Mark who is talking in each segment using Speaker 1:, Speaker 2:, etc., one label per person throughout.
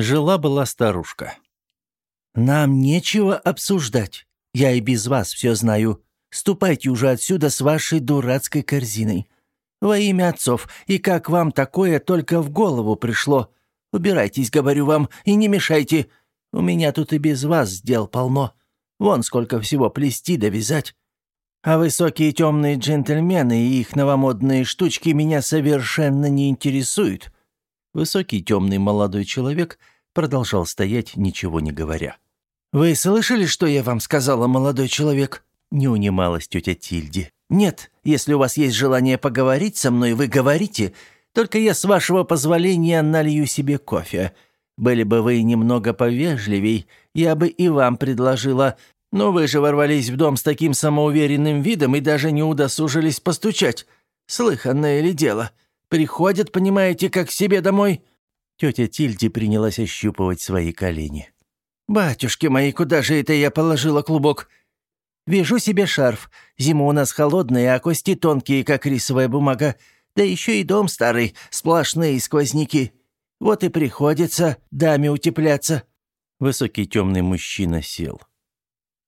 Speaker 1: Жила-была старушка.
Speaker 2: «Нам нечего обсуждать. Я и без вас все знаю. Ступайте уже отсюда с вашей дурацкой корзиной. Во имя отцов, и как вам такое только в голову пришло? Убирайтесь, говорю вам, и не мешайте. У меня тут и без вас дел полно. Вон сколько всего плести да вязать. А высокие темные джентльмены и их новомодные штучки меня совершенно не интересуют. Высокий темный молодой человек продолжал стоять, ничего не говоря. «Вы слышали, что я вам сказала, молодой человек?» Не унималась тетя Тильди. «Нет, если у вас есть желание поговорить со мной, вы говорите. Только я, с вашего позволения, налью себе кофе. Были бы вы немного повежливей, я бы и вам предложила. Но вы же ворвались в дом с таким самоуверенным видом и даже не удосужились постучать. Слыханное ли дело?» Приходят, понимаете, как к себе домой». Тетя Тильди принялась ощупывать свои колени. «Батюшки мои, куда же это я положила клубок?» «Вяжу себе шарф. Зима у нас холодная, а кости тонкие, как рисовая бумага. Да еще и дом старый, сплошные сквозняки. Вот и приходится даме утепляться». Высокий темный мужчина сел.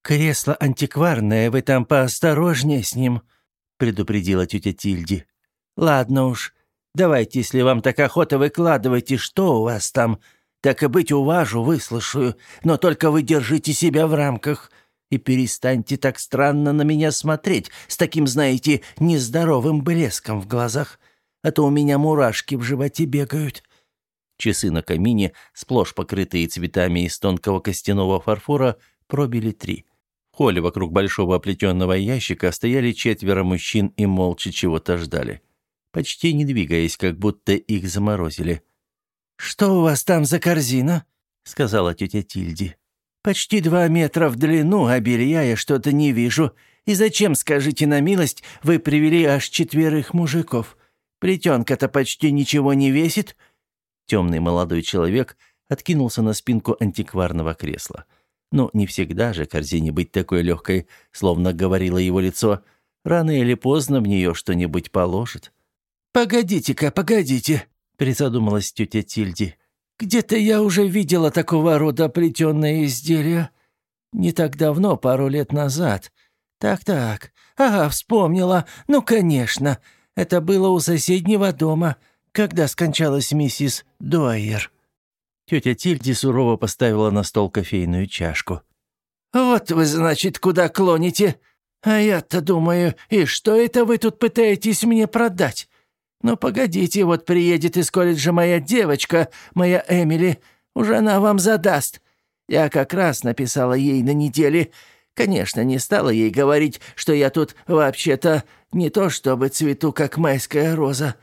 Speaker 2: «Кресло антикварное, вы там поосторожнее с ним», — предупредила тетя Тильди. «Ладно уж, Давайте, если вам так охота, выкладывайте, что у вас там. Так и быть, уважу, выслушаю, но только вы держите себя в рамках и перестаньте так странно на меня смотреть, с таким, знаете, нездоровым блеском в глазах, а то у меня мурашки в животе бегают». Часы на камине, сплошь покрытые цветами из тонкого костяного фарфора, пробили три. В холле вокруг большого оплетенного ящика стояли четверо мужчин и молча чего-то ждали почти не двигаясь, как будто их заморозили. «Что у вас там за корзина?» — сказала тетя Тильди. «Почти два метра в длину, а белья я что-то не вижу. И зачем, скажите на милость, вы привели аж четверых мужиков? Плетенка-то почти ничего не весит». Темный молодой человек откинулся на спинку антикварного кресла. Но не всегда же корзине быть такой легкой, словно говорило его лицо. Рано или поздно в нее что-нибудь положит. «Погодите-ка, погодите», — призадумалась тетя Тильди. «Где-то я уже видела такого рода плетеное изделие. Не так давно, пару лет назад. Так-так, ага, вспомнила. Ну, конечно, это было у соседнего дома, когда скончалась миссис Дуайер». Тетя Тильди сурово поставила на стол кофейную чашку. «Вот вы, значит, куда клоните? А я-то думаю, и что это вы тут пытаетесь мне продать? «Ну, погодите, вот приедет из колледжа моя девочка, моя Эмили. Уже она вам задаст. Я как раз написала ей на неделе. Конечно, не стала ей говорить, что я тут вообще-то не то чтобы цвету, как майская роза.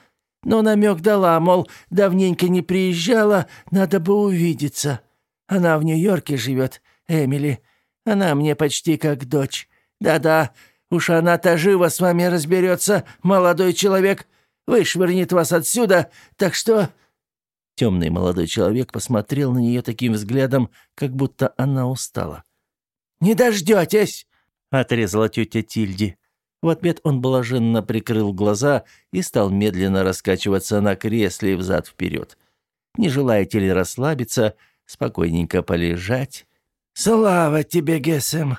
Speaker 2: Но намек дала, мол, давненько не приезжала, надо бы увидеться. Она в Нью-Йорке живет, Эмили. Она мне почти как дочь. Да-да, уж она-то живо с вами разберется, молодой человек» вышвырнет вас отсюда, так что...» Темный молодой человек посмотрел на нее таким взглядом, как будто она устала. «Не дождетесь!» — отрезала тетя Тильди. В ответ он блаженно прикрыл глаза и стал медленно раскачиваться на кресле взад-вперед. «Не желаете ли расслабиться, спокойненько полежать?» «Слава тебе, Гесем!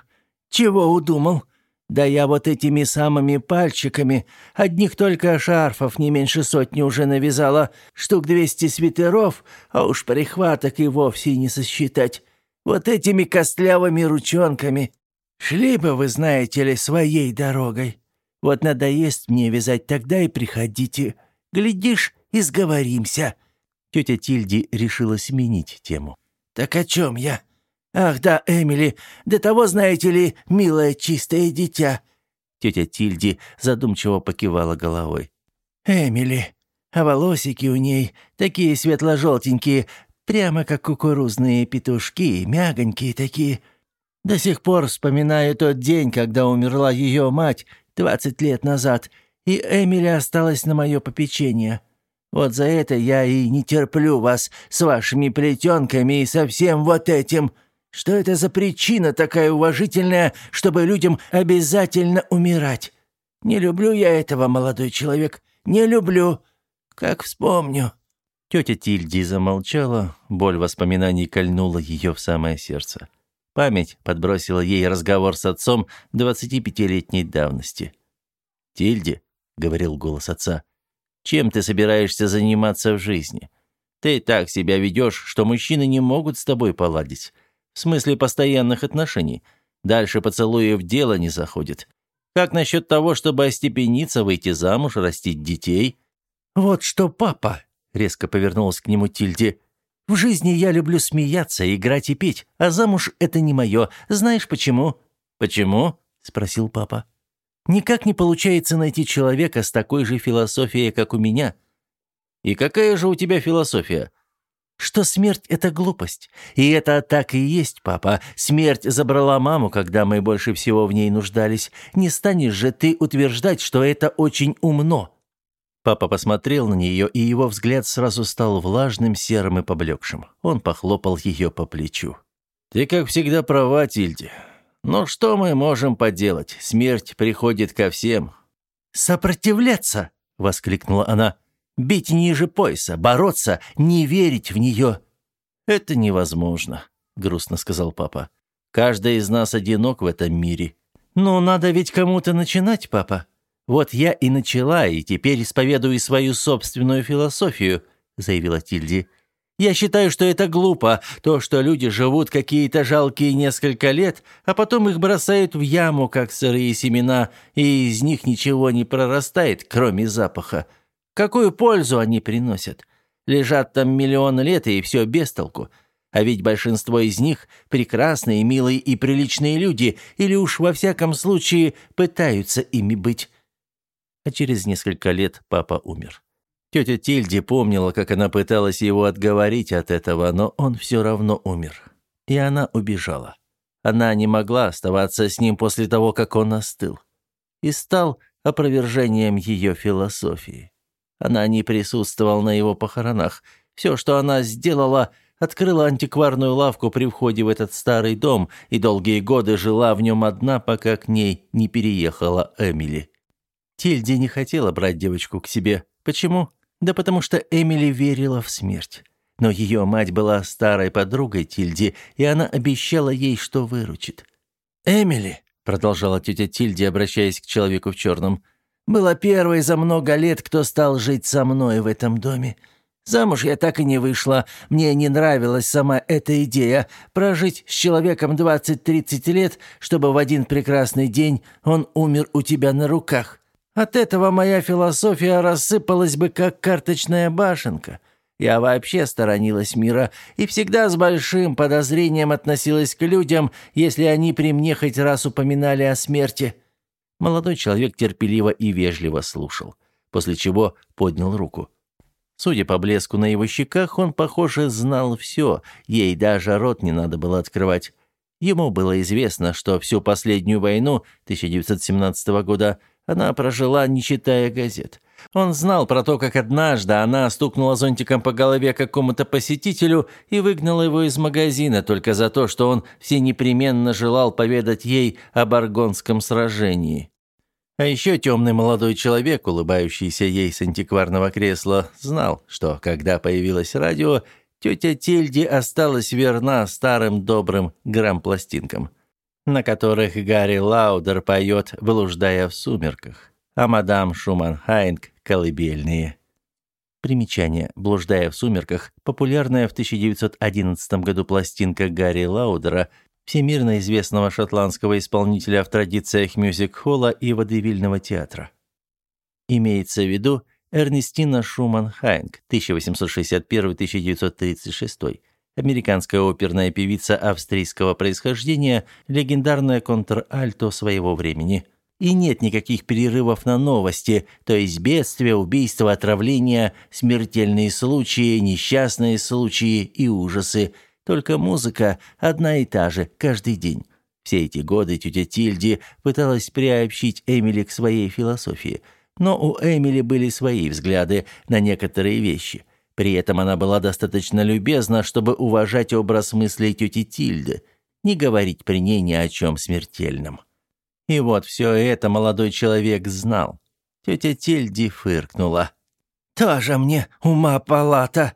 Speaker 2: Чего удумал? Да я вот этими самыми пальчиками одних только шарфов не меньше сотни уже навязала, штук двести свитеров, а уж прихваток и вовсе не сосчитать. Вот этими костлявыми ручонками. Шли бы вы, знаете ли, своей дорогой. Вот надоест мне вязать, тогда и приходите. Глядишь, и сговоримся». Тетя Тильди решила сменить тему. «Так о чем я?» «Ах да, Эмили, до того, знаете ли, милое чистое дитя». Тетя Тильди задумчиво покивала головой. «Эмили, а волосики у ней такие светло-желтенькие, прямо как кукурузные петушки, мягонькие такие. До сих пор вспоминаю тот день, когда умерла ее мать двадцать лет назад, и Эмили осталась на мое попечение. Вот за это я и не терплю вас с вашими плетенками и со всем вот этим». Что это за причина такая уважительная, чтобы людям обязательно умирать? Не люблю я этого, молодой человек, не люблю. Как вспомню». Тетя Тильди замолчала, боль воспоминаний кольнула ее в самое сердце. Память подбросила ей разговор с отцом 25-летней давности. «Тильди», — говорил голос отца, — «чем ты собираешься заниматься в жизни? Ты так себя ведешь, что мужчины не могут с тобой поладить. В смысле постоянных отношений. Дальше поцелуев дело не заходит. Как насчет того, чтобы остепениться, выйти замуж, растить детей?» «Вот что, папа!» — резко повернулась к нему Тильди. «В жизни я люблю смеяться, играть и петь, а замуж — это не мое. Знаешь почему?» «Почему?» — спросил папа. «Никак не получается найти человека с такой же философией, как у меня». «И какая же у тебя философия?» Что смерть — это глупость. И это так и есть, папа. Смерть забрала маму, когда мы больше всего в ней нуждались. Не станешь же ты утверждать, что это очень умно». Папа посмотрел на нее, и его взгляд сразу стал влажным, серым и поблекшим. Он похлопал ее по плечу. «Ты, как всегда, права, Тильди. Но что мы можем поделать? Смерть приходит ко всем». «Сопротивляться!» — воскликнула она. Бить ниже пояса, бороться, не верить в нее. «Это невозможно», — грустно сказал папа. «Каждый из нас одинок в этом мире». «Но надо ведь кому-то начинать, папа. Вот я и начала, и теперь исповедую свою собственную философию», — заявила Тильди. «Я считаю, что это глупо, то, что люди живут какие-то жалкие несколько лет, а потом их бросают в яму, как сырые семена, и из них ничего не прорастает, кроме запаха. Какую пользу они приносят? Лежат там миллионы лет, и все без толку. А ведь большинство из них прекрасные, милые и приличные люди, или уж во всяком случае пытаются ими быть. А через несколько лет папа умер. Тетя Тильди помнила, как она пыталась его отговорить от этого, но он все равно умер. И она убежала. Она не могла оставаться с ним после того, как он остыл. И стал опровержением ее философии. Она не присутствовала на его похоронах. Все, что она сделала, открыла антикварную лавку при входе в этот старый дом и долгие годы жила в нем одна, пока к ней не переехала Эмили. Тильди не хотела брать девочку к себе. Почему? Да потому что Эмили верила в смерть. Но ее мать была старой подругой Тильди, и она обещала ей, что выручит. «Эмили», — продолжала тетя Тильди, обращаясь к человеку в черном, — была первой за много лет, кто стал жить со мной в этом доме. Замуж я так и не вышла. Мне не нравилась сама эта идея – прожить с человеком 20-30 лет, чтобы в один прекрасный день он умер у тебя на руках. От этого моя философия рассыпалась бы, как карточная башенка. Я вообще сторонилась мира и всегда с большим подозрением относилась к людям, если они при мне хоть раз упоминали о смерти. Молодой человек терпеливо и вежливо слушал, после чего поднял руку. Судя по блеску на его щеках, он, похоже, знал все, ей даже рот не надо было открывать. Ему было известно, что всю последнюю войну 1917 года она прожила, не читая газет. Он знал про то, как однажды она стукнула зонтиком по голове какому-то посетителю и выгнала его из магазина только за то, что он все непременно желал поведать ей об аргонском сражении. А еще темный молодой человек, улыбающийся ей с антикварного кресла, знал, что, когда появилось радио, тетя Тильди осталась верна старым добрым грампластинкам, на которых Гарри Лаудер поет, блуждая в сумерках а мадам Шуман-Хайнк – колыбельные. Примечание. «Блуждая в сумерках» – популярная в 1911 году пластинка Гарри Лаудера, всемирно известного шотландского исполнителя в традициях мюзик-холла и водевильного театра. Имеется в виду Эрнестина Шуман-Хайнк, 1861-1936, американская оперная певица австрийского происхождения, легендарная контр-альто своего времени – и нет никаких перерывов на новости, то есть бедствия, убийства, отравления, смертельные случаи, несчастные случаи и ужасы. Только музыка одна и та же каждый день. Все эти годы тетя Тильди пыталась приобщить Эмили к своей философии. Но у Эмили были свои взгляды на некоторые вещи. При этом она была достаточно любезна, чтобы уважать образ мыслей тети Тильды, не говорить при ней ни о чем смертельном. И вот все это молодой человек знал. Тетя Тильди фыркнула. «Тоже мне ума палата!»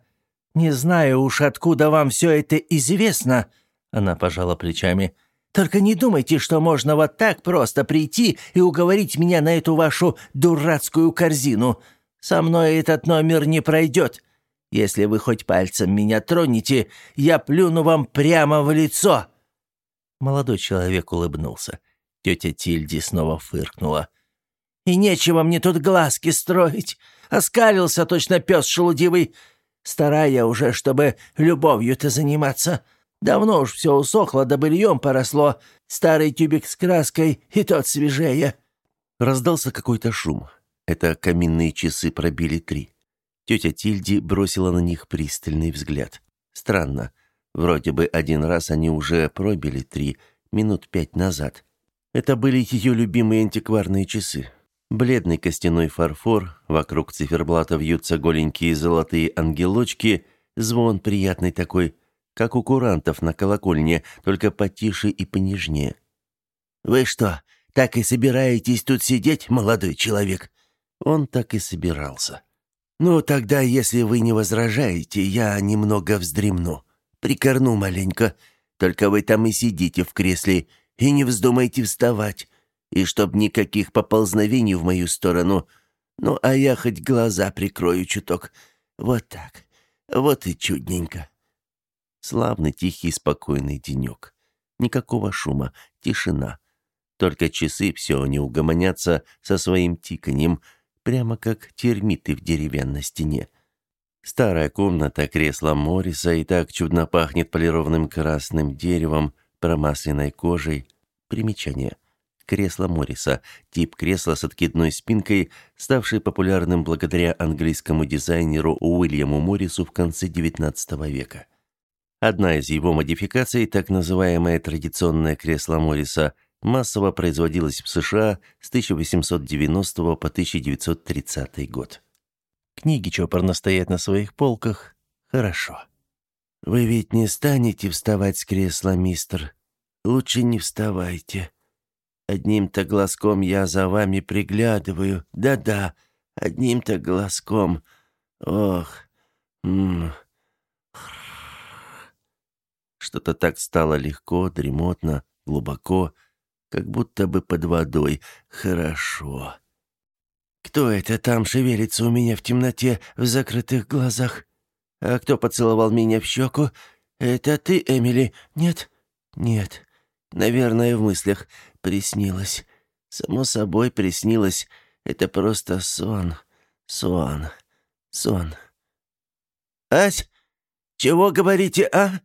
Speaker 2: «Не знаю уж, откуда вам все это известно», — она пожала плечами. «Только не думайте, что можно вот так просто прийти и уговорить меня на эту вашу дурацкую корзину. Со мной этот номер не пройдет. Если вы хоть пальцем меня тронете, я плюну вам прямо в лицо». Молодой человек улыбнулся. Тетя Тильди снова фыркнула. «И нечего мне тут глазки строить. Оскалился точно пес шелудивый. Старая уже, чтобы любовью-то заниматься. Давно уж все усохло, да быльем поросло. Старый тюбик с краской, и тот свежее».
Speaker 1: Раздался какой-то шум. Это каминные часы пробили три. Тетя Тильди бросила на них пристальный взгляд. Странно. Вроде бы один раз они уже пробили три, минут пять назад. Это были ее любимые антикварные часы. Бледный костяной фарфор, вокруг циферблата вьются голенькие золотые ангелочки, звон приятный такой, как у курантов на колокольне, только потише и понежнее.
Speaker 2: «Вы что, так и собираетесь тут сидеть, молодой человек?»
Speaker 1: Он так и собирался.
Speaker 2: «Ну, тогда, если вы не возражаете, я немного вздремну. Прикорну маленько. Только вы там и сидите в кресле, и не вздумайте вставать. И чтоб никаких поползновений в мою сторону. Ну, а я хоть глаза прикрою чуток. Вот так. Вот и чудненько».
Speaker 1: Славный, тихий, спокойный денек. Никакого шума, тишина. Только часы все не угомонятся со своим тиканьем — прямо как термиты в деревянной стене. Старая комната, кресло Морриса и так чудно пахнет полированным красным деревом, промасленной кожей. Примечание. Кресло Морриса – тип кресла с откидной спинкой, ставший популярным благодаря английскому дизайнеру Уильяму Моррису в конце XIX века. Одна из его модификаций, так называемое традиционное кресло Морриса, массово производилась в США с 1890 по 1930 год. Книги чопорно стоят на своих полках. Хорошо.
Speaker 2: «Вы ведь не станете вставать с кресла, мистер? Лучше не вставайте. Одним-то глазком я за вами приглядываю. Да-да, одним-то глазком. Ох,
Speaker 1: Что-то так стало легко, дремотно, глубоко, как будто бы под водой. Хорошо.
Speaker 2: Кто это там шевелится у меня в темноте, в закрытых глазах? А кто поцеловал меня в щеку? Это ты, Эмили? Нет? Нет. Наверное, в мыслях приснилось. Само собой приснилось. Это просто сон. Сон. Сон. «Ась, чего говорите, а?»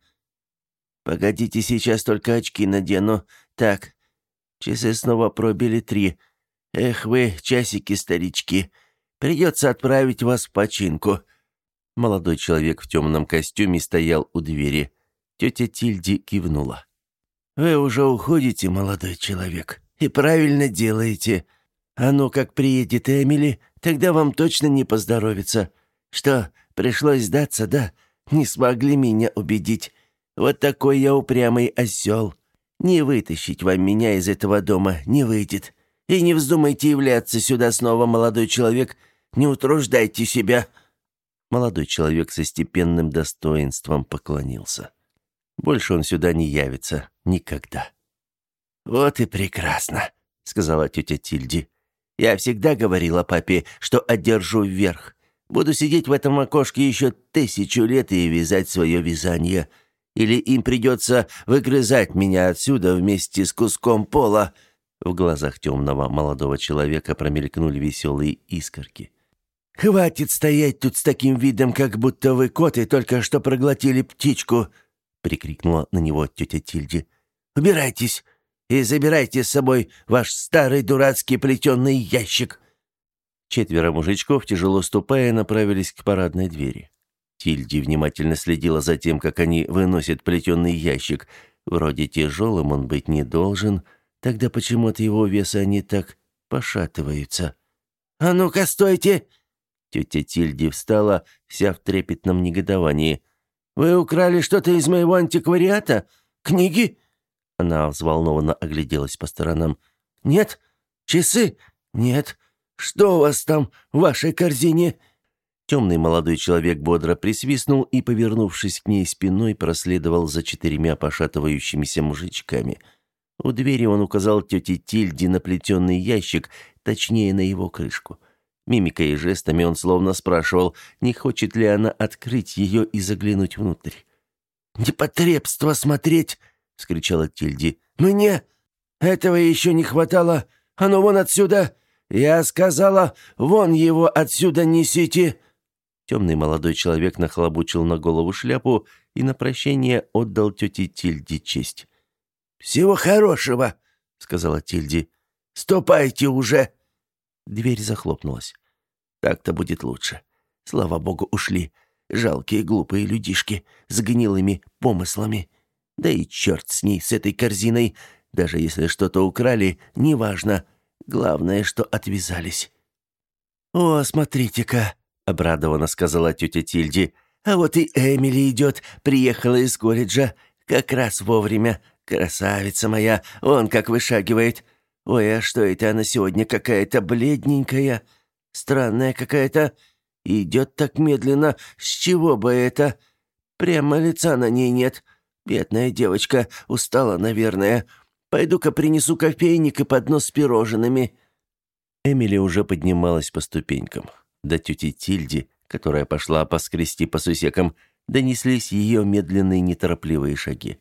Speaker 2: «Погодите, сейчас только очки надену. Так, Часы снова пробили три. Эх вы, часики-старички, придется отправить вас в починку».
Speaker 1: Молодой человек в темном костюме стоял у двери. Тетя Тильди кивнула.
Speaker 2: «Вы уже уходите, молодой человек, и правильно делаете. А ну, как приедет Эмили, тогда вам точно не поздоровится. Что, пришлось сдаться, да? Не смогли меня убедить. Вот такой я упрямый осел. Не вытащить вам меня из этого дома не выйдет. И не вздумайте являться сюда снова, молодой человек. Не утруждайте себя».
Speaker 1: Молодой человек со степенным достоинством поклонился. Больше он сюда не явится никогда.
Speaker 2: «Вот и прекрасно», — сказала тетя Тильди. «Я всегда говорила папе, что одержу вверх. Буду сидеть в этом окошке еще тысячу лет и вязать свое вязание или им придется выгрызать меня отсюда вместе с куском пола».
Speaker 1: В глазах темного молодого человека промелькнули веселые искорки.
Speaker 2: «Хватит стоять тут с таким видом, как будто вы кот и только что проглотили птичку!» — прикрикнула на него тетя Тильди. «Убирайтесь и забирайте с собой ваш старый дурацкий плетеный ящик!»
Speaker 1: Четверо мужичков, тяжело ступая, направились к парадной двери. Тильди внимательно следила за тем, как они выносят плетеный ящик. Вроде тяжелым он быть не должен, тогда почему от его веса они так пошатываются?
Speaker 2: «А ну-ка, стойте!»
Speaker 1: Тетя Тильди встала, вся в трепетном негодовании.
Speaker 2: «Вы украли что-то из моего антиквариата? Книги?»
Speaker 1: Она взволнованно огляделась по сторонам.
Speaker 2: «Нет? Часы? Нет. Что у вас там в вашей корзине?»
Speaker 1: Темный молодой человек бодро присвистнул и, повернувшись к ней спиной, проследовал за четырьмя пошатывающимися мужичками. У двери он указал тете Тильде на плетеный ящик, точнее, на его крышку. Мимикой и жестами он словно спрашивал, не хочет ли она открыть ее и заглянуть внутрь.
Speaker 2: «Непотребство смотреть!» — вскричала Тильди. «Мне этого еще не хватало! А ну вон отсюда! Я сказала, вон его отсюда несите!»
Speaker 1: Темный молодой человек нахлобучил на голову шляпу и на прощение отдал тете Тильде честь.
Speaker 2: «Всего хорошего!» — сказала Тильди. «Ступайте уже!»
Speaker 1: Дверь захлопнулась. «Так-то будет лучше. Слава богу, ушли. Жалкие глупые людишки с гнилыми помыслами. Да и черт с ней, с этой корзиной. Даже если что-то украли, неважно. Главное, что отвязались».
Speaker 2: «О, смотрите-ка!» обрадованно сказала тетя Тильди. А вот и Эмили идет, приехала из колледжа. Как раз вовремя. Красавица моя, он как вышагивает. Ой, а что это она сегодня какая-то бледненькая? Странная какая-то. Идет так медленно. С чего бы это? Прямо лица на ней нет. Бедная девочка, устала, наверное. Пойду-ка принесу кофейник и поднос с пирожными».
Speaker 1: Эмили уже поднималась по ступенькам до тети Тильди, которая пошла поскрести по сусекам, донеслись ее медленные неторопливые шаги.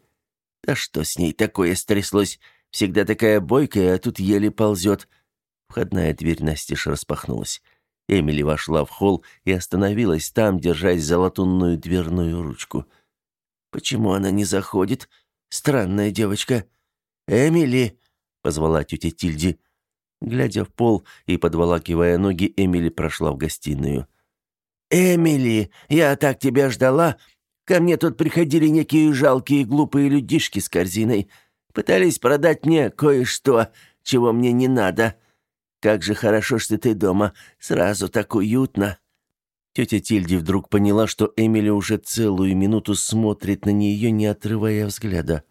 Speaker 2: «Да что с ней такое стряслось? Всегда такая бойкая, а тут еле ползет».
Speaker 1: Входная дверь настежь распахнулась. Эмили вошла в холл и остановилась там, держась за латунную дверную ручку.
Speaker 2: «Почему она не заходит? Странная девочка. Эмили!» — позвала тетя Тильди.
Speaker 1: Глядя в пол и подволакивая ноги, Эмили прошла в гостиную.
Speaker 2: «Эмили, я так тебя ждала. Ко мне тут приходили некие жалкие глупые людишки с корзиной. Пытались продать мне кое-что, чего мне не надо. Как же хорошо, что ты дома. Сразу так уютно».
Speaker 1: Тетя Тильди вдруг поняла, что Эмили уже целую минуту смотрит на нее, не отрывая взгляда.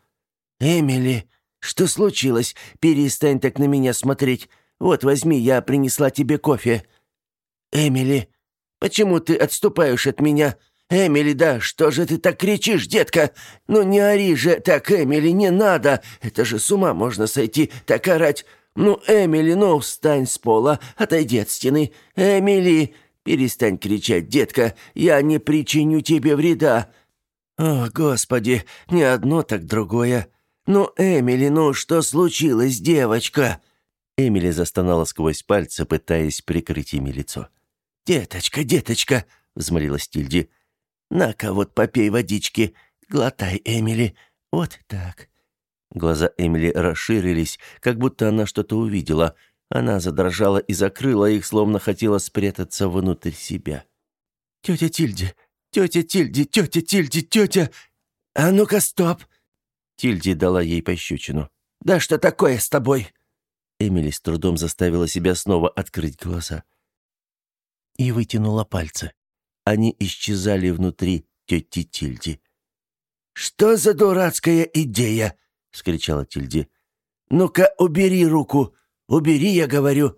Speaker 2: «Эмили, «Что случилось? Перестань так на меня смотреть. Вот, возьми, я принесла тебе кофе». «Эмили, почему ты отступаешь от меня?» «Эмили, да, что же ты так кричишь, детка? Ну не ори же так, Эмили, не надо. Это же с ума можно сойти, так орать. Ну, Эмили, ну встань с пола, отойди от стены. Эмили, перестань кричать, детка, я не причиню тебе вреда». «О, Господи, не одно, так другое. «Ну, Эмили, ну что случилось, девочка?»
Speaker 1: Эмили застонала сквозь пальцы, пытаясь прикрыть ими лицо.
Speaker 2: «Деточка, деточка!» — взмолилась Тильди. «На-ка вот попей водички. Глотай, Эмили. Вот так».
Speaker 1: Глаза Эмили расширились, как будто она что-то увидела. Она задрожала и закрыла их, словно хотела спрятаться внутрь себя.
Speaker 2: «Тетя Тильди! Тетя Тильди! Тетя Тильди! Тетя! А ну-ка, стоп!»
Speaker 1: Тильди дала ей пощечину.
Speaker 2: «Да что такое с тобой?»
Speaker 1: Эмили с трудом заставила себя снова открыть глаза. И вытянула пальцы. Они исчезали внутри тети Тильди.
Speaker 2: «Что за дурацкая идея?» — скричала Тильди. «Ну-ка, убери руку! Убери, я говорю!»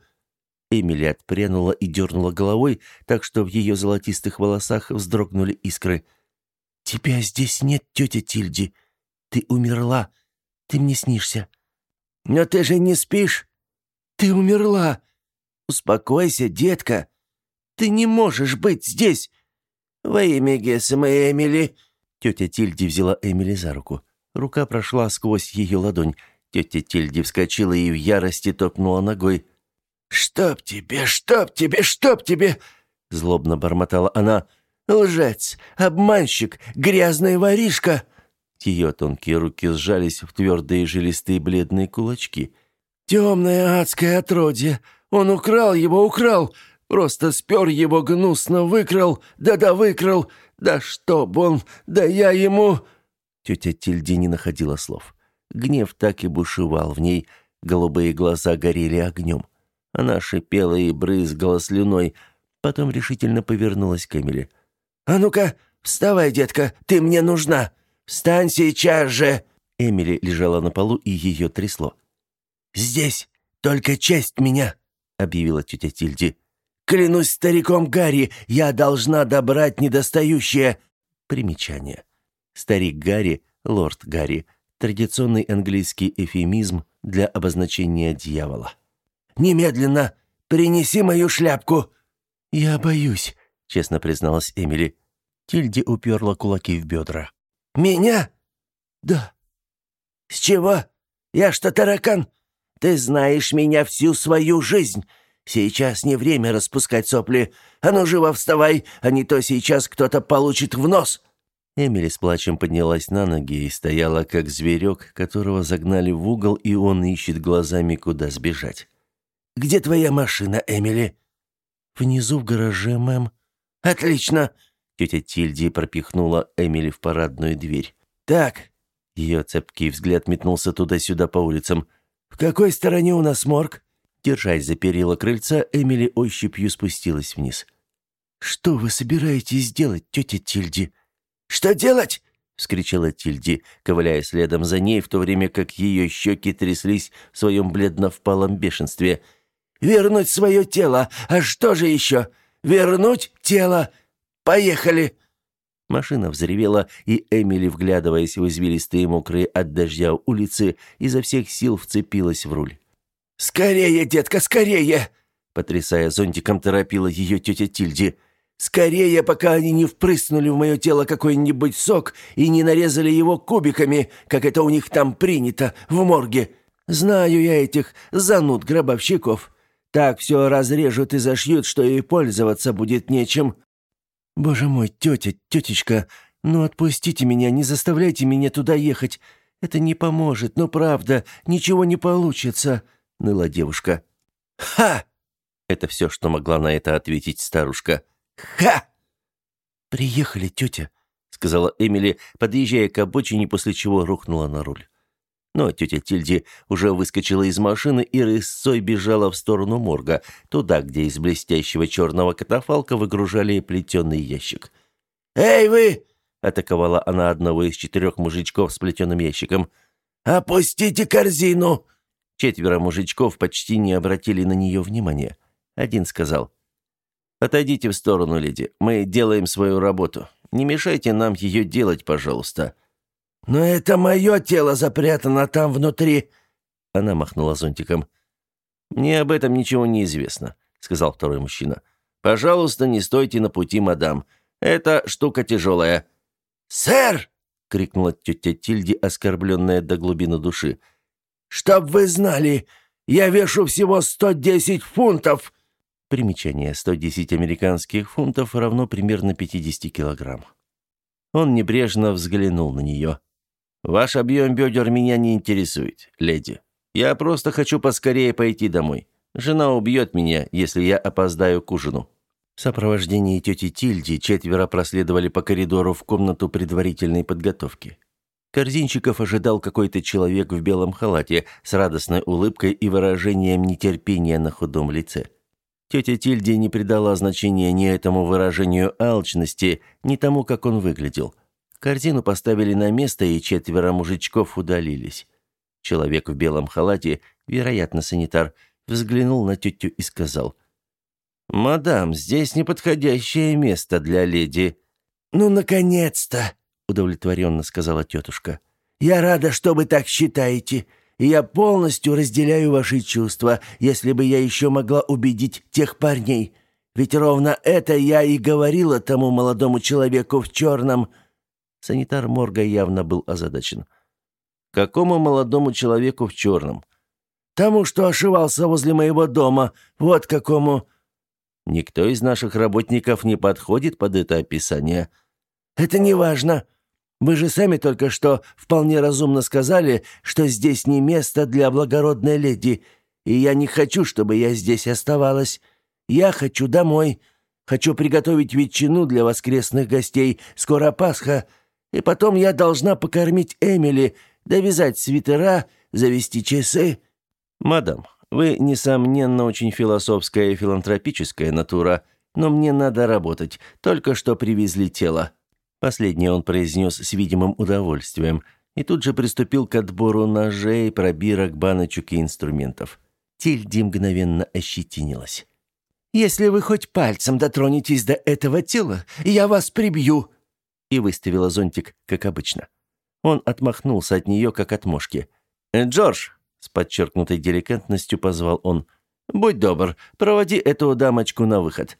Speaker 1: Эмили отпрянула и дернула головой, так что в ее золотистых волосах вздрогнули искры.
Speaker 2: «Тебя здесь нет, тетя Тильди!» Ты умерла. Ты мне снишься». «Но ты же не спишь? Ты умерла. Успокойся, детка. Ты не можешь быть здесь. Во имя Гессема Эмили».
Speaker 1: Тетя Тильди взяла Эмили за руку. Рука прошла сквозь ее ладонь. Тетя Тильди вскочила и в ярости топнула ногой.
Speaker 2: «Чтоб тебе, чтоб тебе, чтоб тебе!» Злобно бормотала она. «Лжец, обманщик, грязная воришка!»
Speaker 1: Ее тонкие руки сжались в твердые жилистые бледные кулачки.
Speaker 2: «Темное адское отродье! Он украл его, украл! Просто спер его гнусно, выкрал! Да-да, выкрал! Да чтоб он! Да я ему...»
Speaker 1: Тетя Тильди не находила слов. Гнев так и бушевал в ней, голубые глаза горели огнем. Она шипела и брызгала слюной, потом решительно повернулась к Эмили.
Speaker 2: «А ну-ка, вставай, детка, ты мне нужна!» «Встань сейчас же!»
Speaker 1: Эмили лежала на полу, и ее трясло.
Speaker 2: «Здесь только часть меня», — объявила тетя Тильди.
Speaker 3: Клянусь стариком Гарри, я должна добрать недостающее.
Speaker 1: Примечание. Старик Гарри, лорд Гарри, традиционный английский эфемизм для обозначения дьявола.
Speaker 3: Немедленно принеси мою шляпку.
Speaker 2: Я боюсь,
Speaker 1: честно призналась Эмили. Тильди уперла кулаки в бедра.
Speaker 3: Меня?
Speaker 2: Да.
Speaker 3: С чего? Я что, таракан? Ты знаешь меня всю свою жизнь. Сейчас не время распускать сопли. А ну, живо вставай, а не то сейчас кто-то получит в нос».
Speaker 1: Эмили с плачем поднялась на ноги и стояла, как зверек, которого загнали в угол, и он ищет глазами, куда сбежать.
Speaker 3: «Где твоя машина, Эмили?»
Speaker 2: «Внизу в гараже, мэм».
Speaker 3: «Отлично!»
Speaker 1: Тетя Тильди пропихнула Эмили в парадную дверь.
Speaker 3: «Так».
Speaker 1: Ее цепкий взгляд метнулся туда-сюда по улицам.
Speaker 3: «В какой стороне у нас морг?»
Speaker 1: Держась за перила крыльца, Эмили ощупью спустилась вниз.
Speaker 2: «Что вы собираетесь делать, тетя Тильди?»
Speaker 3: «Что делать?»
Speaker 1: — вскричала Тильди, ковыляя следом за ней, в то время как ее щеки тряслись в своем бледно-впалом бешенстве.
Speaker 3: «Вернуть свое тело! А что же еще? Вернуть тело! Поехали!»
Speaker 1: Машина взревела, и Эмили, вглядываясь в извилистые мокрые от дождя улицы, изо всех сил вцепилась в руль.
Speaker 3: «Скорее, детка, скорее!»
Speaker 1: Потрясая зонтиком, торопила ее тетя Тильди.
Speaker 3: «Скорее, пока они не впрыснули в мое тело какой-нибудь сок и не нарезали его кубиками, как это у них там принято, в морге. Знаю я этих зануд гробовщиков. Так все разрежут и зашьют, что и пользоваться будет нечем».
Speaker 2: «Боже мой, тетя, тетечка, ну отпустите меня, не заставляйте меня туда ехать. Это не поможет, но правда, ничего не получится».
Speaker 1: — ныла девушка.
Speaker 3: «Ха!»
Speaker 1: — это все, что могла на это ответить старушка.
Speaker 3: «Ха!»
Speaker 2: «Приехали, тетя», —
Speaker 1: сказала Эмили, подъезжая к обочине, после чего рухнула на руль. Но тетя Тильди уже выскочила из машины и рысцой бежала в сторону морга, туда, где из блестящего черного катафалка выгружали плетеный ящик.
Speaker 3: «Эй, вы!»
Speaker 1: — атаковала она одного из четырех мужичков с плетеным ящиком.
Speaker 3: «Опустите корзину!»
Speaker 1: Четверо мужичков почти не обратили на нее внимания. Один сказал, «Отойдите в сторону, леди, мы делаем свою работу. Не мешайте нам ее делать, пожалуйста».
Speaker 3: «Но это мое тело запрятано там внутри», — она махнула зонтиком.
Speaker 1: «Мне об этом ничего не известно», — сказал второй мужчина. «Пожалуйста, не стойте на пути, мадам. Эта штука тяжелая».
Speaker 3: «Сэр!»
Speaker 1: — крикнула тетя Тильди, оскорбленная до глубины души.
Speaker 3: «Чтоб вы знали, я вешу всего 110 фунтов!»
Speaker 1: Примечание. 110 американских фунтов равно примерно 50 килограмм. Он небрежно взглянул на нее. «Ваш объем бедер меня не интересует, леди. Я просто хочу поскорее пойти домой. Жена убьет меня, если я опоздаю к ужину». В сопровождении тети Тильди четверо проследовали по коридору в комнату предварительной подготовки. Корзинчиков ожидал какой-то человек в белом халате с радостной улыбкой и выражением нетерпения на худом лице. Тетя Тильди не придала значения ни этому выражению алчности, ни тому, как он выглядел. Корзину поставили на место, и четверо мужичков удалились. Человек в белом халате, вероятно, санитар, взглянул на тетю и сказал, «Мадам, здесь неподходящее место для леди».
Speaker 3: «Ну, наконец-то!» Удовлетворенно сказала тетушка. «Я рада, что вы так считаете. И я полностью разделяю ваши чувства, если бы я еще могла убедить тех парней. Ведь ровно это я и говорила тому молодому человеку в черном».
Speaker 1: Санитар морга явно был озадачен. «Какому молодому человеку в черном?»
Speaker 3: «Тому, что ошивался возле моего дома. Вот какому...»
Speaker 1: «Никто из наших работников не подходит под это описание».
Speaker 3: «Это не важно. Вы же сами только что вполне разумно сказали, что здесь не место для благородной леди, и я не хочу, чтобы я здесь оставалась. Я хочу домой. Хочу приготовить ветчину для воскресных гостей. Скоро Пасха. И потом я должна покормить Эмили, довязать свитера, завести часы».
Speaker 1: «Мадам, вы, несомненно, очень философская и филантропическая натура, но мне надо работать. Только что привезли тело». Последнее он произнес с видимым удовольствием и тут же приступил к отбору ножей, пробирок, баночек и инструментов. Тильди мгновенно ощетинилась.
Speaker 3: «Если вы хоть пальцем дотронетесь до этого тела, я вас прибью!»
Speaker 1: И выставила зонтик, как обычно. Он отмахнулся от нее, как от мошки. «Э, «Джордж!» — с подчеркнутой деликатностью позвал он. «Будь добр, проводи эту дамочку на выход».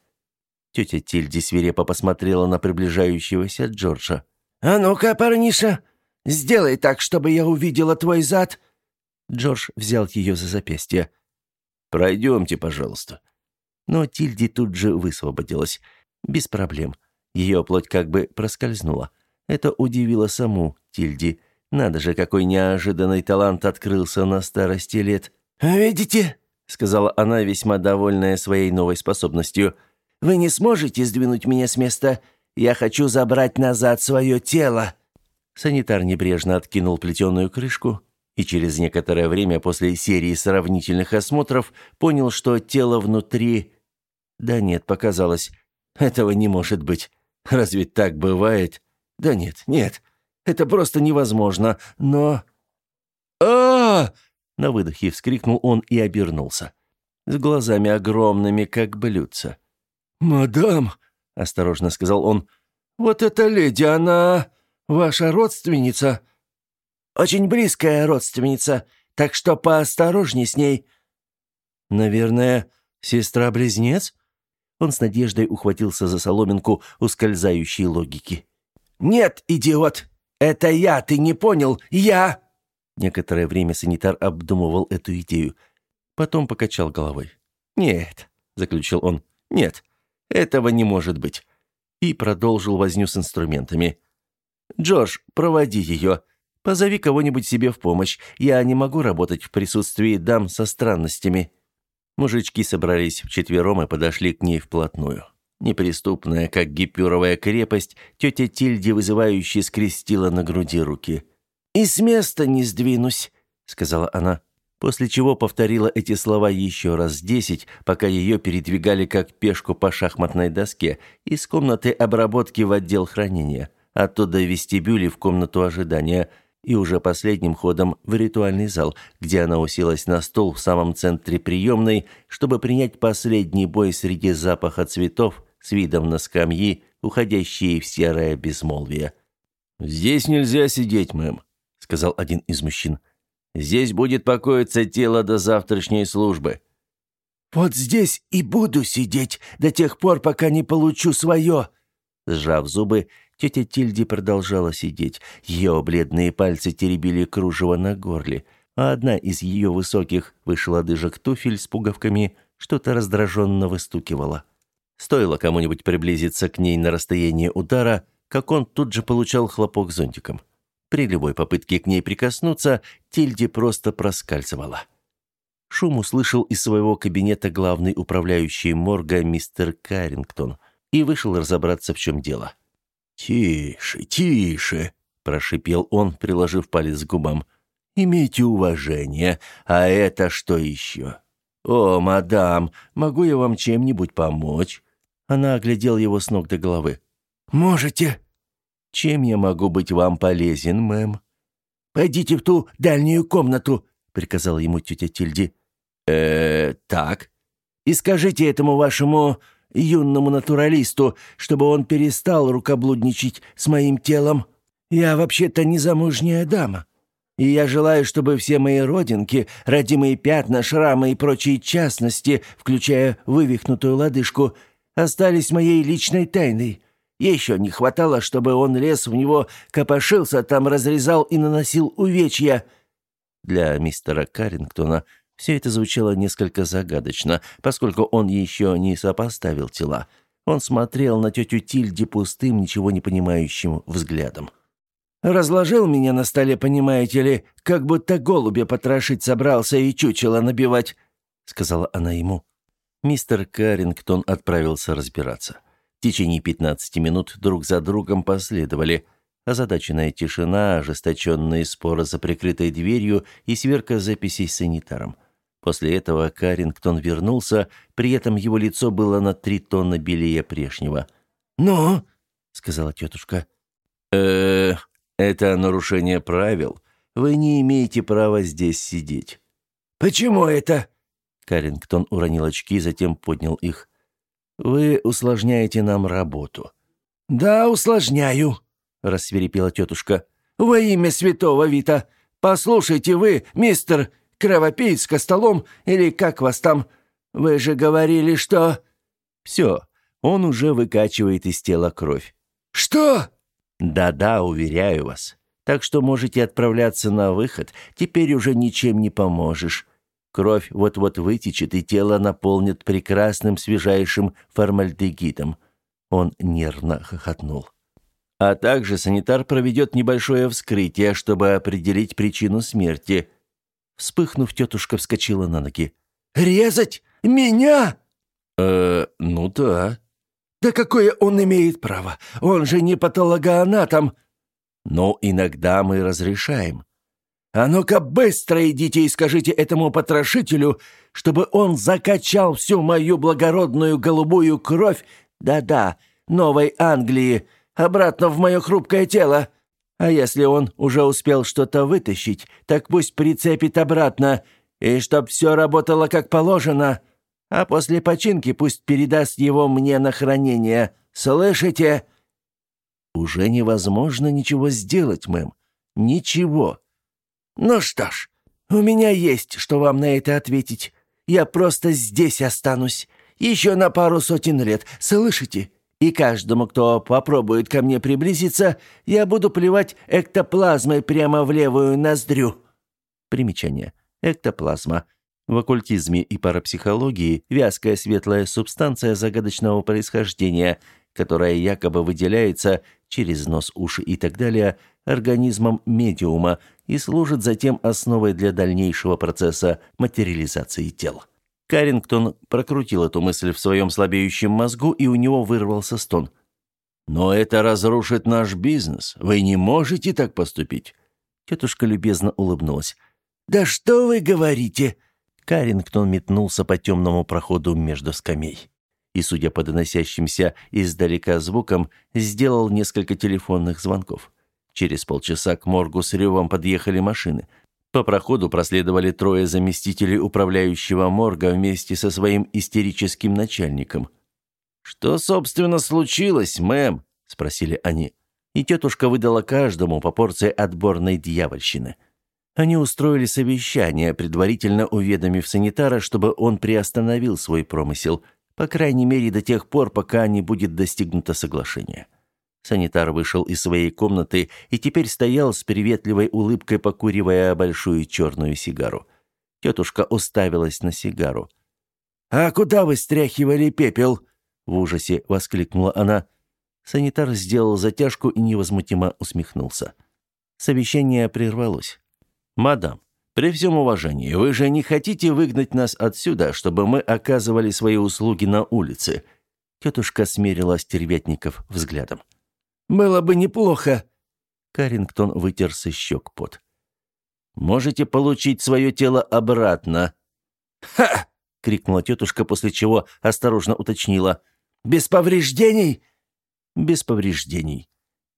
Speaker 1: Тетя Тильди свирепо посмотрела на приближающегося Джорджа.
Speaker 3: «А ну-ка, парниша, сделай так, чтобы я увидела твой зад!»
Speaker 1: Джордж взял ее за запястье. «Пройдемте, пожалуйста». Но Тильди тут же высвободилась. Без проблем. Ее плоть как бы проскользнула. Это удивило саму Тильди. Надо же, какой неожиданный талант открылся на старости лет.
Speaker 3: «Видите?» — сказала
Speaker 1: она, весьма довольная своей новой способностью.
Speaker 3: «Вы не сможете сдвинуть меня с места. Я хочу забрать назад свое тело».
Speaker 1: Санитар небрежно откинул плетеную крышку, и через некоторое время после серии сравнительных осмотров понял, что тело внутри... Да нет, показалось, этого не может быть. Разве так бывает? Да нет, нет, это просто невозможно, но... а, На выдохе вскрикнул он и обернулся. С глазами огромными, как блюдца.
Speaker 3: «Мадам», — осторожно сказал он, — «вот эта леди, она ваша родственница?» Очень близкая родственница, так что поосторожней с ней».
Speaker 1: «Наверное, сестра-близнец?» Он с надеждой ухватился за соломинку ускользающей логики.
Speaker 3: «Нет, идиот! Это я, ты не понял? Я!»
Speaker 1: Некоторое время санитар обдумывал эту идею. Потом покачал головой. «Нет», — заключил он, — «нет, этого не может быть». И продолжил возню с инструментами. «Джош, проводи ее. Позови кого-нибудь себе в помощь. Я не могу работать в присутствии дам со странностями». Мужички собрались вчетвером и подошли к ней вплотную. Неприступная, как гипюровая крепость, тетя Тильди вызывающе скрестила на груди руки.
Speaker 3: «И с места не сдвинусь», — сказала она,
Speaker 1: после чего повторила эти слова еще раз десять, пока ее передвигали как пешку по шахматной доске из комнаты обработки в отдел хранения, оттуда в вестибюле в комнату ожидания — и уже последним ходом в ритуальный зал, где она уселась на стол в самом центре приемной, чтобы принять последний бой среди запаха цветов с видом на скамьи, уходящие в серое безмолвие. «Здесь нельзя сидеть, мэм», — сказал один из мужчин. «Здесь будет покоиться тело до завтрашней службы».
Speaker 3: «Вот здесь и буду сидеть до тех пор, пока не получу свое»,
Speaker 1: Сжав зубы, Тетя Тильди продолжала сидеть. Ее бледные пальцы теребили кружево на горле, а одна из ее высоких, выше лодыжек туфель с пуговками что-то раздраженно выстукивала. Стоило кому-нибудь приблизиться к ней на расстояние удара, как он тут же получал хлопок зонтиком. При любой попытке к ней прикоснуться, Тильди просто проскальзывала. Шум услышал из своего кабинета главный управляющий морга мистер Каррингтон и вышел разобраться, в чем дело.
Speaker 4: «Тише, тише!» – прошипел он, приложив палец к губам. «Имейте уважение. А это что еще?» «О, мадам, могу я вам чем-нибудь помочь?» Она оглядела его с ног до головы.
Speaker 3: «Можете».
Speaker 4: «Чем я могу быть вам полезен, мэм?»
Speaker 3: «Пойдите в ту дальнюю комнату», — приказала ему тетя Тильди.
Speaker 4: э так».
Speaker 3: «И скажите этому вашему юному натуралисту, чтобы он перестал рукоблудничать с моим телом. Я вообще-то незамужняя дама. И я желаю, чтобы все мои родинки, родимые пятна, шрамы и прочие частности, включая вывихнутую лодыжку, остались моей личной тайной. Еще не хватало, чтобы он лез в него, копошился, там разрезал и наносил увечья.
Speaker 1: Для мистера Каррингтона все это звучало несколько загадочно, поскольку он еще не сопоставил тела. Он смотрел на тетю Тильди пустым, ничего не понимающим взглядом.
Speaker 3: «Разложил меня на столе, понимаете ли, как будто голубя потрошить собрался и чучело набивать», — сказала она ему.
Speaker 1: Мистер Каррингтон отправился разбираться. В течение пятнадцати минут друг за другом последовали озадаченная тишина, ожесточенные споры за прикрытой дверью и сверка записей с санитаром. После этого Карингтон вернулся, при этом его лицо было на три тонны белее прежнего.
Speaker 3: «Ну?»
Speaker 1: — сказала тетушка. э это нарушение правил. Вы не имеете права здесь сидеть».
Speaker 3: «Почему это?»
Speaker 1: Карингтон уронил очки, затем поднял их.
Speaker 4: Вы усложняете нам работу».
Speaker 3: «Да, усложняю», — рассверепела тетушка. «Во имя святого Вита! Послушайте вы, мистер кровопийц столом или как вас там? Вы же говорили, что...»
Speaker 4: «Все, он уже выкачивает из тела кровь».
Speaker 3: «Что?»
Speaker 4: «Да-да, уверяю вас. Так что можете отправляться на выход. Теперь уже ничем не поможешь. Кровь вот-вот вытечет, и тело наполнит прекрасным свежайшим формальдегидом». Он нервно хохотнул. А также санитар проведет небольшое вскрытие, чтобы определить причину смерти. Вспыхнув, тетушка вскочила на ноги.
Speaker 3: «Резать? Меня?»
Speaker 4: «Э, ну да».
Speaker 3: «Да какое он имеет право? Он же не патологоанатом».
Speaker 4: «Но иногда мы разрешаем».
Speaker 3: «А ну-ка быстро идите и скажите этому потрошителю, чтобы он закачал всю мою благородную голубую кровь, да-да, Новой Англии, обратно в мое хрупкое тело. А если он уже успел что-то вытащить, так пусть прицепит обратно, и чтоб все работало как положено. А после починки пусть передаст его мне на хранение. Слышите?»
Speaker 4: «Уже невозможно ничего сделать, мэм. Ничего».
Speaker 3: «Ну что ж, у меня есть, что вам на это ответить. Я просто здесь останусь. Еще на пару сотен лет. Слышите?» И каждому, кто попробует ко мне приблизиться, я буду плевать эктоплазмой прямо в левую ноздрю».
Speaker 4: Примечание. Эктоплазма. В оккультизме и парапсихологии вязкая светлая субстанция загадочного происхождения, которая якобы выделяется через нос, уши и так далее организмом медиума и служит затем основой для дальнейшего процесса материализации тела. Карингтон прокрутил эту мысль в своем слабеющем мозгу, и у него вырвался стон. «Но это разрушит наш бизнес. Вы не можете так поступить». Тетушка любезно улыбнулась.
Speaker 3: «Да что вы говорите?»
Speaker 4: Карингтон метнулся по темному проходу между скамей. И, судя по доносящимся издалека звукам, сделал несколько телефонных звонков. Через полчаса к моргу с ревом подъехали машины. По проходу проследовали трое заместителей управляющего морга вместе со своим истерическим начальником. «Что, собственно, случилось, мэм?» – спросили они. И тетушка выдала каждому по порции отборной дьявольщины. Они устроили совещание, предварительно уведомив санитара, чтобы он приостановил свой промысел, по крайней мере до тех пор, пока не будет достигнуто соглашение. Санитар вышел из своей комнаты и теперь стоял с приветливой улыбкой, покуривая большую черную сигару. Тетушка уставилась на сигару.
Speaker 3: «А куда вы стряхивали пепел?» — в ужасе воскликнула она.
Speaker 4: Санитар сделал затяжку и невозмутимо усмехнулся. Совещание прервалось. «Мадам, при всем уважении, вы же не хотите выгнать нас отсюда, чтобы мы оказывали свои услуги на улице?» Тетушка смерила стервятников взглядом.
Speaker 3: Было бы неплохо».
Speaker 4: Карингтон вытер со щек пот. «Можете получить свое тело обратно».
Speaker 3: «Ха!» — крикнула тетушка, после чего осторожно уточнила. «Без повреждений?»
Speaker 4: «Без повреждений».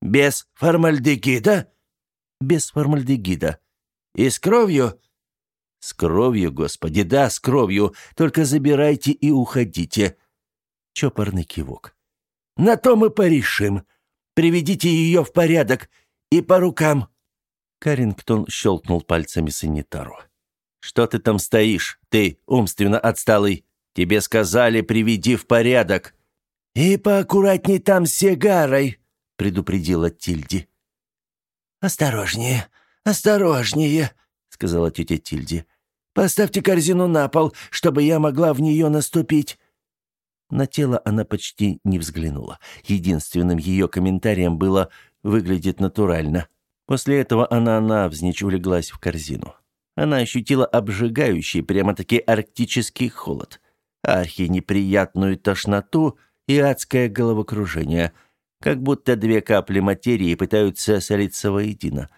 Speaker 3: «Без формальдегида?»
Speaker 4: «Без формальдегида».
Speaker 3: «И с кровью?»
Speaker 4: «С кровью, господи, да, с кровью. Только забирайте и уходите». Чопорный кивок.
Speaker 3: «На то мы порешим. Приведите ее в порядок и по рукам».
Speaker 4: Карингтон щелкнул пальцами санитару. «Что ты там стоишь, ты, умственно отсталый? Тебе сказали, приведи в порядок».
Speaker 3: «И поаккуратней там с сигарой», — предупредила Тильди. «Осторожнее, осторожнее», — сказала тетя Тильди. «Поставьте корзину на пол, чтобы я могла в нее наступить».
Speaker 4: На тело она почти не взглянула. Единственным ее комментарием было «выглядит натурально». После этого она навзничь улеглась в корзину. Она ощутила обжигающий, прямо-таки арктический холод, архи-неприятную тошноту и адское головокружение, как будто две капли материи пытаются солиться воедино,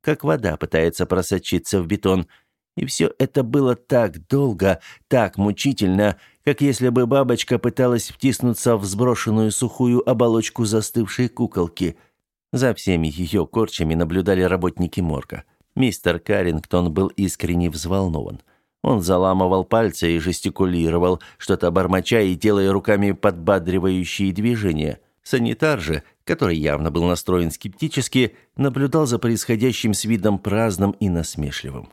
Speaker 4: как вода пытается просочиться в бетон – и все это было так долго, так мучительно, как если бы бабочка пыталась втиснуться в сброшенную сухую оболочку застывшей куколки. За всеми ее корчами наблюдали работники морга. Мистер Каррингтон был искренне взволнован.
Speaker 1: Он заламывал пальцы и жестикулировал, что-то бормоча и делая руками подбадривающие движения. Санитар же, который явно был настроен скептически, наблюдал за происходящим с видом праздным и насмешливым.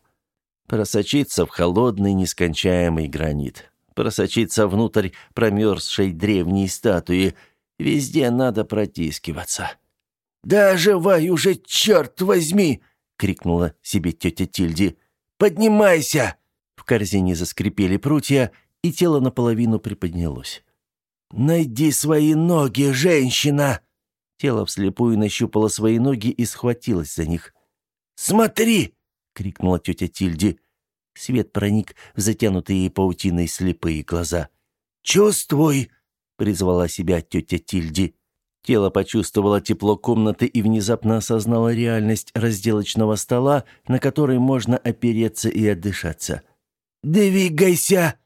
Speaker 1: Просочиться в холодный нескончаемый гранит. Просочиться внутрь промерзшей древней статуи. Везде надо протискиваться.
Speaker 3: «Да оживай уже, черт возьми!» — крикнула себе тетя Тильди. «Поднимайся!»
Speaker 1: В корзине заскрипели прутья, и тело наполовину приподнялось.
Speaker 3: «Найди свои ноги, женщина!»
Speaker 1: Тело вслепую нащупало свои ноги и схватилось за них.
Speaker 3: «Смотри!» — крикнула тетя Тильди.
Speaker 1: Свет проник в затянутые паутиной слепые глаза.
Speaker 3: «Чувствуй!»
Speaker 1: — призвала себя тетя Тильди. Тело почувствовало тепло комнаты и внезапно осознало реальность разделочного стола, на который можно опереться и отдышаться.
Speaker 3: «Двигайся!»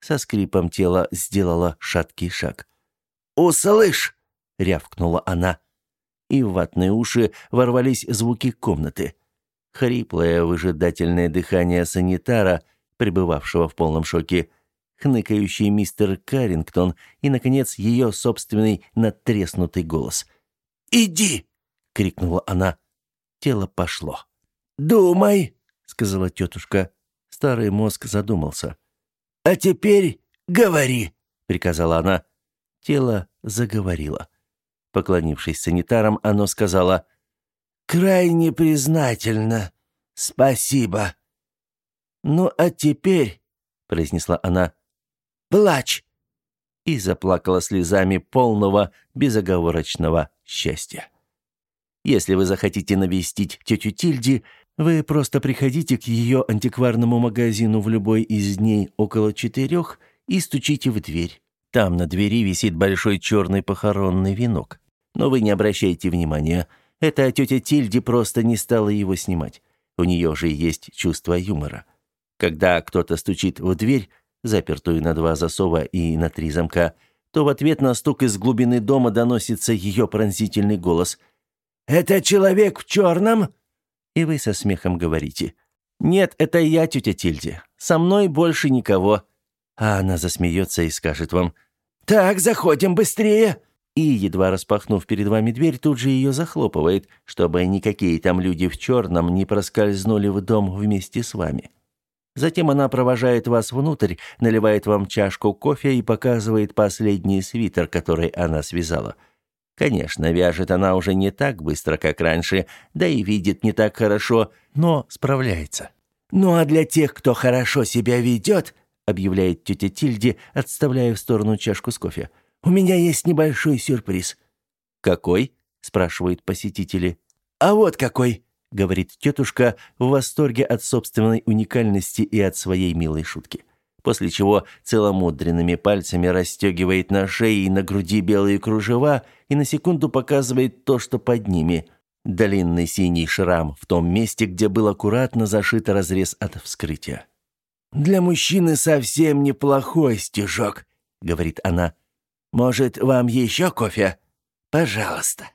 Speaker 1: Со скрипом тело сделала шаткий шаг.
Speaker 3: «Услышь!»
Speaker 1: — рявкнула она. И в ватные уши ворвались звуки комнаты. Хриплое выжидательное дыхание санитара, пребывавшего в полном шоке, хныкающий мистер Каррингтон и, наконец, ее собственный надтреснутый голос.
Speaker 3: «Иди!» — крикнула она.
Speaker 1: Тело пошло.
Speaker 3: «Думай!»
Speaker 1: — сказала тетушка. Старый мозг задумался.
Speaker 3: «А теперь говори!»
Speaker 1: — приказала она. Тело заговорило. Поклонившись санитарам, оно сказала
Speaker 3: «Крайне признательно. Спасибо». «Ну, а теперь», — произнесла она, — «плачь».
Speaker 1: И заплакала слезами полного, безоговорочного счастья. Если вы захотите навестить тетю Тильди, вы просто приходите к ее антикварному магазину в любой из дней около четырех и стучите в дверь. Там на двери висит большой черный похоронный венок. Но вы не обращайте внимания. Эта тетя Тильди просто не стала его снимать. У нее же есть чувство юмора. Когда кто-то стучит в дверь, запертую на два засова и на три замка, то в ответ на стук из глубины дома доносится ее пронзительный голос.
Speaker 3: «Это человек в черном?»
Speaker 1: И вы со смехом говорите. «Нет, это я, тетя Тильди. Со мной больше никого». А она засмеется и скажет вам.
Speaker 3: «Так, заходим быстрее!»
Speaker 1: И, едва распахнув перед вами дверь, тут же ее захлопывает, чтобы никакие там люди в черном не проскользнули в дом вместе с вами. Затем она провожает вас внутрь, наливает вам чашку кофе и показывает последний свитер, который она связала – Конечно, вяжет она уже не так быстро, как раньше, да и видит не так хорошо, но справляется.
Speaker 3: «Ну а для тех, кто хорошо себя ведет», — объявляет тетя Тильди, отставляя в сторону чашку с кофе, — «у меня есть небольшой сюрприз».
Speaker 1: «Какой?» — спрашивают посетители.
Speaker 3: «А вот какой», —
Speaker 1: говорит тетушка в восторге от собственной уникальности и от своей милой шутки после чего целомудренными пальцами расстегивает на шее и на груди белые кружева и на секунду показывает то, что под ними. Длинный синий шрам в том месте, где был аккуратно зашит разрез от вскрытия.
Speaker 3: «Для мужчины совсем неплохой стежок», — говорит она. «Может, вам еще кофе? Пожалуйста».